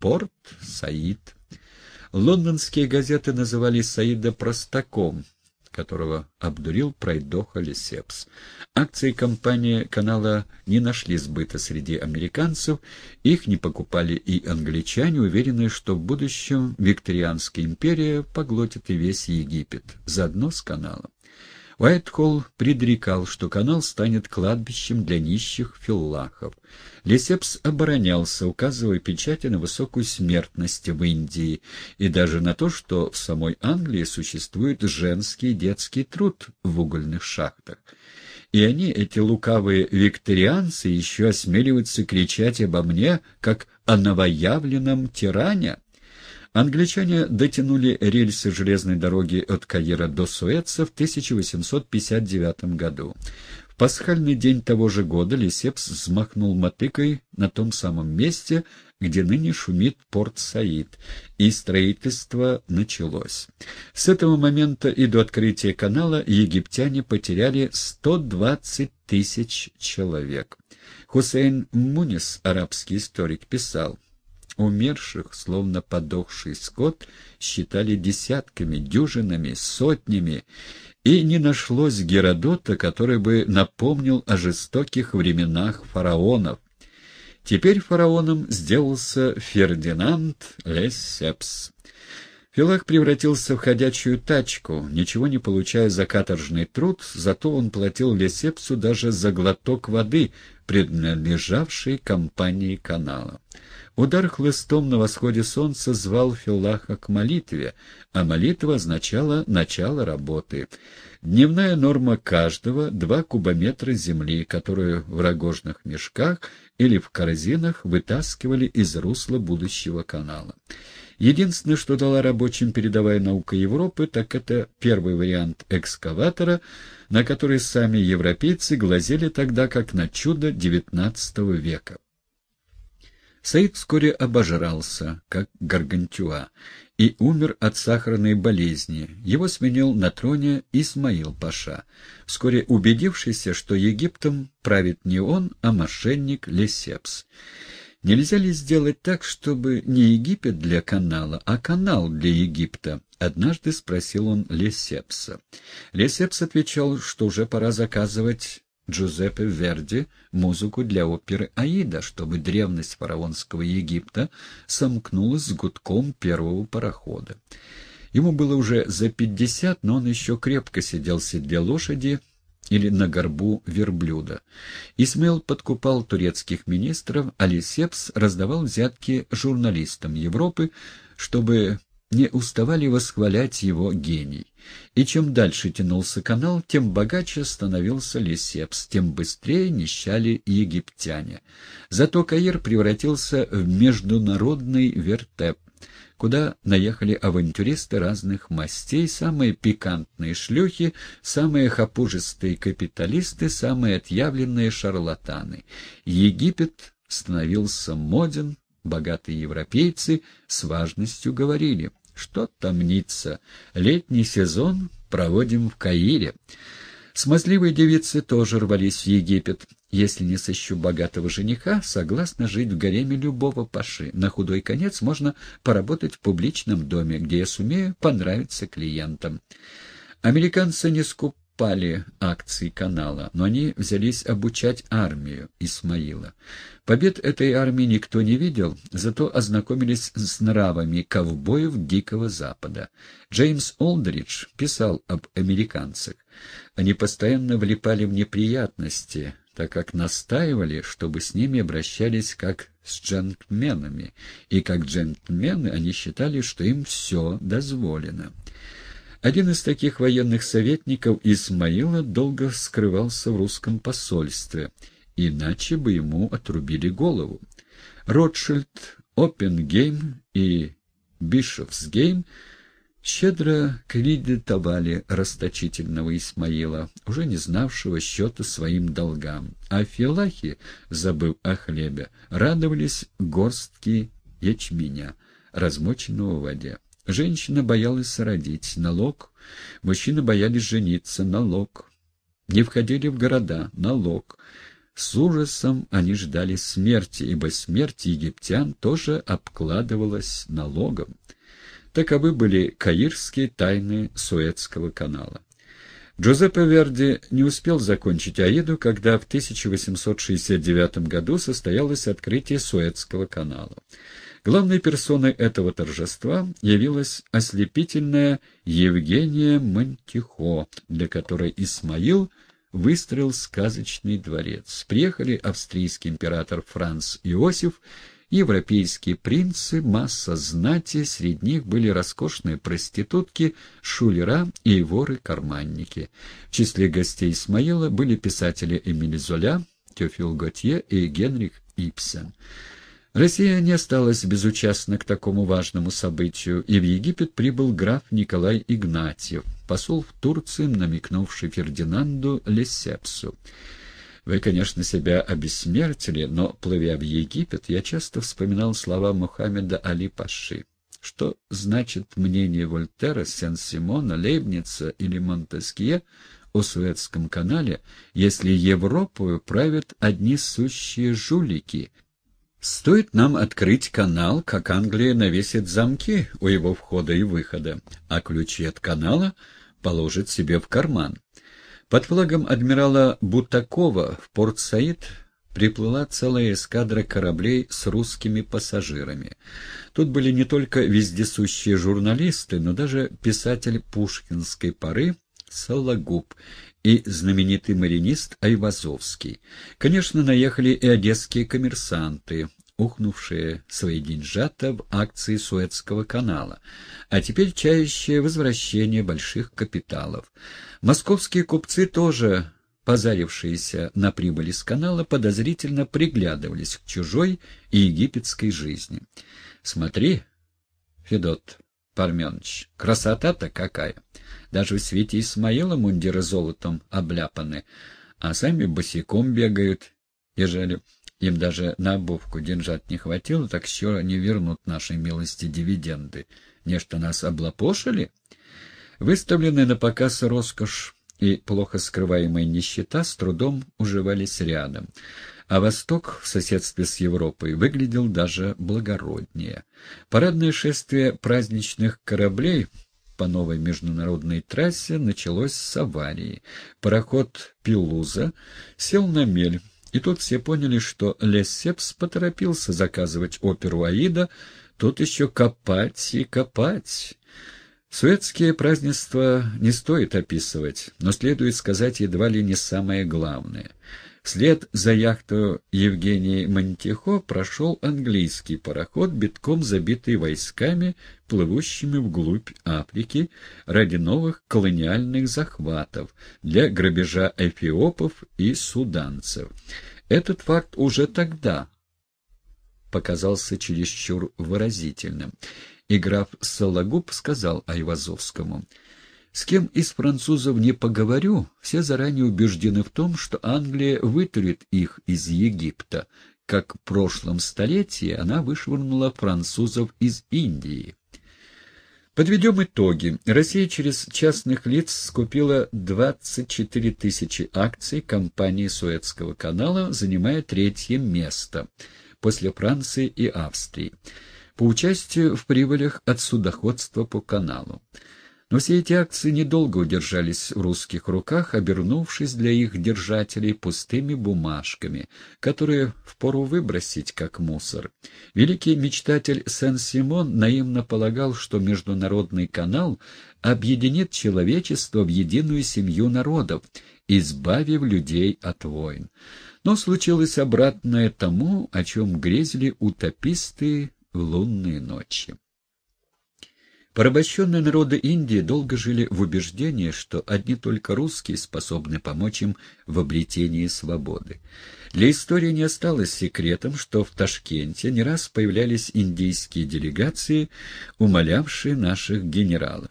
Порт Саид. Лондонские газеты называли Саида простаком, которого обдурил пройдоха Лесепс. Акции компании канала не нашли сбыта среди американцев, их не покупали и англичане, уверенные, что в будущем Викторианская империя поглотит и весь Египет, заодно с каналом. Уайтхолл предрекал, что канал станет кладбищем для нищих филлахов. Лесепс оборонялся, указывая печати на высокую смертность в Индии и даже на то, что в самой Англии существует женский детский труд в угольных шахтах. И они, эти лукавые викторианцы, еще осмеливаются кричать обо мне, как о новоявленном тиране. Англичане дотянули рельсы железной дороги от Каира до Суэца в 1859 году. В пасхальный день того же года Лисепс взмахнул мотыкой на том самом месте, где ныне шумит порт Саид, и строительство началось. С этого момента и до открытия канала египтяне потеряли 120 тысяч человек. Хусейн Мунис, арабский историк, писал, Умерших, словно подохший скот, считали десятками, дюжинами, сотнями, и не нашлось Геродота, который бы напомнил о жестоких временах фараонов. Теперь фараоном сделался Фердинанд Лесепс. Филах превратился в ходячую тачку, ничего не получая за каторжный труд, зато он платил Лесепсу даже за глоток воды, принадлежавшей компании канала. Удар хлыстом на восходе солнца звал Филлаха к молитве, а молитва означала начало работы. Дневная норма каждого — два кубометра земли, которую в рогожных мешках или в корзинах вытаскивали из русла будущего канала. Единственное, что дала рабочим передовая наука Европы, так это первый вариант экскаватора, на который сами европейцы глазели тогда как на чудо XIX века. Саид вскоре обожрался, как гаргантюа, и умер от сахарной болезни. Его сменил на троне Исмаил Паша, вскоре убедившийся, что Египтом правит не он, а мошенник Лесепс. Нельзя ли сделать так, чтобы не Египет для канала, а канал для Египта? Однажды спросил он Лесепса. Лесепс отвечал, что уже пора заказывать Джузеппе Верди музыку для оперы «Аида», чтобы древность фараонского Египта сомкнулась с гудком первого парохода. Ему было уже за пятьдесят, но он еще крепко сидел в седле лошади или на горбу верблюда. Исмаил подкупал турецких министров, а Лисепс раздавал взятки журналистам Европы, чтобы не уставали восхвалять его гений. И чем дальше тянулся канал, тем богаче становился Лисепс, тем быстрее нищали египтяне. Зато Каир превратился в международный вертеп, куда наехали авантюристы разных мастей, самые пикантные шлюхи, самые хапужистые капиталисты, самые отъявленные шарлатаны. Египет становился моден, богатые европейцы с важностью говорили — что там мнится? Летний сезон проводим в Каире. Смазливые девицы тоже рвались в Египет. Если не сыщу богатого жениха, согласна жить в гареме любого паши. На худой конец можно поработать в публичном доме, где я сумею понравиться клиентам. Американцы не скуп пали акции канала, но они взялись обучать армию Исмаила. Побед этой армии никто не видел, зато ознакомились с нравами ковбоев Дикого Запада. Джеймс Олдридж писал об американцах. Они постоянно влипали в неприятности, так как настаивали, чтобы с ними обращались как с джентльменами, и как джентльмены они считали, что им все дозволено. Один из таких военных советников Исмаила долго скрывался в русском посольстве, иначе бы ему отрубили голову. Ротшильд, Оппенгейм и Бишофсгейм щедро кредитовали расточительного Исмаила, уже не знавшего счета своим долгам, а филахи, забыв о хлебе, радовались горстки ячменя, размоченного в воде. Женщина боялась родить, налог. Мужчины боялись жениться, налог. Не входили в города, налог. С ужасом они ждали смерти, ибо смерть египтян тоже обкладывалась налогом. Таковы были каирские тайны Суэцкого канала. Джузеппе Верди не успел закончить Аиду, когда в 1869 году состоялось открытие Суэцкого канала. Главной персоной этого торжества явилась ослепительная Евгения Монтихо, для которой Исмаил выстроил сказочный дворец. Приехали австрийский император Франц Иосиф европейские принцы, масса знати, среди них были роскошные проститутки, шулера и воры-карманники. В числе гостей Исмаила были писатели Эмиль Золя, Теофил Готье и Генрих Ипсен. Россия не осталась безучастна к такому важному событию, и в Египет прибыл граф Николай Игнатьев, посол в Турции, намекнувший Фердинанду Лесепсу. Вы, конечно, себя обессмертили, но, плывя в Египет, я часто вспоминал слова Мухаммеда Али Паши. Что значит мнение Вольтера, Сен-Симона, Лейбница или Монтескье о Суэцком канале, если Европу правят одни сущие жулики? Стоит нам открыть канал, как Англия навесит замки у его входа и выхода, а ключи от канала положит себе в карман. Под флагом адмирала Бутакова в Порт-Саид приплыла целая эскадра кораблей с русскими пассажирами. Тут были не только вездесущие журналисты, но даже писатель пушкинской поры Сологуб и знаменитый маринист Айвазовский. Конечно, наехали и одесские коммерсанты, ухнувшие свои деньжата в акции Суэцкого канала, а теперь чающее возвращение больших капиталов. Московские купцы тоже позарившиеся на прибыли с канала, подозрительно приглядывались к чужой и египетской жизни. «Смотри, Федот Парменович, красота-то какая! Даже в свете Исмаила мундиры золотом обляпаны, а сами босиком бегают, ежели им даже на обувку деньжат не хватило, так еще они вернут нашей милости дивиденды. Нечто нас облапошили? Выставленные на показ роскошь и плохо скрываемая нищета с трудом уживались рядом, а Восток в соседстве с Европой выглядел даже благороднее. Парадное шествие праздничных кораблей по новой международной трассе началось с аварии. Пароход «Пилуза» сел на мель, и тут все поняли, что Лессепс поторопился заказывать оперу «Аида», тут еще копать и копать. Суэцкие празднества не стоит описывать, но следует сказать едва ли не самое главное. Вслед за яхту Евгении Монтихо прошел английский пароход, битком забитый войсками, плывущими вглубь Африки ради новых колониальных захватов для грабежа эфиопов и суданцев. Этот факт уже тогда показался чересчур выразительным, и граф Сологуб сказал Айвазовскому — с кем из французов не поговорю, все заранее убеждены в том, что Англия вытурит их из Египта, как в прошлом столетии она вышвырнула французов из Индии. Подведем итоги. Россия через частных лиц скупила 24 тысячи акций компании Суэцкого канала, занимая третье место после Франции и Австрии по участию в прибылях от судоходства по каналу. Но все эти акции недолго удержались в русских руках, обернувшись для их держателей пустыми бумажками, которые впору выбросить как мусор. Великий мечтатель Сен-Симон наивно полагал, что международный канал объединит человечество в единую семью народов, избавив людей от войн. Но случилось обратное тому, о чем грезили утописты в лунные ночи. Порабощенные народы Индии долго жили в убеждении, что одни только русские способны помочь им в обретении свободы. Для истории не осталось секретом, что в Ташкенте не раз появлялись индийские делегации, умолявшие наших генералов.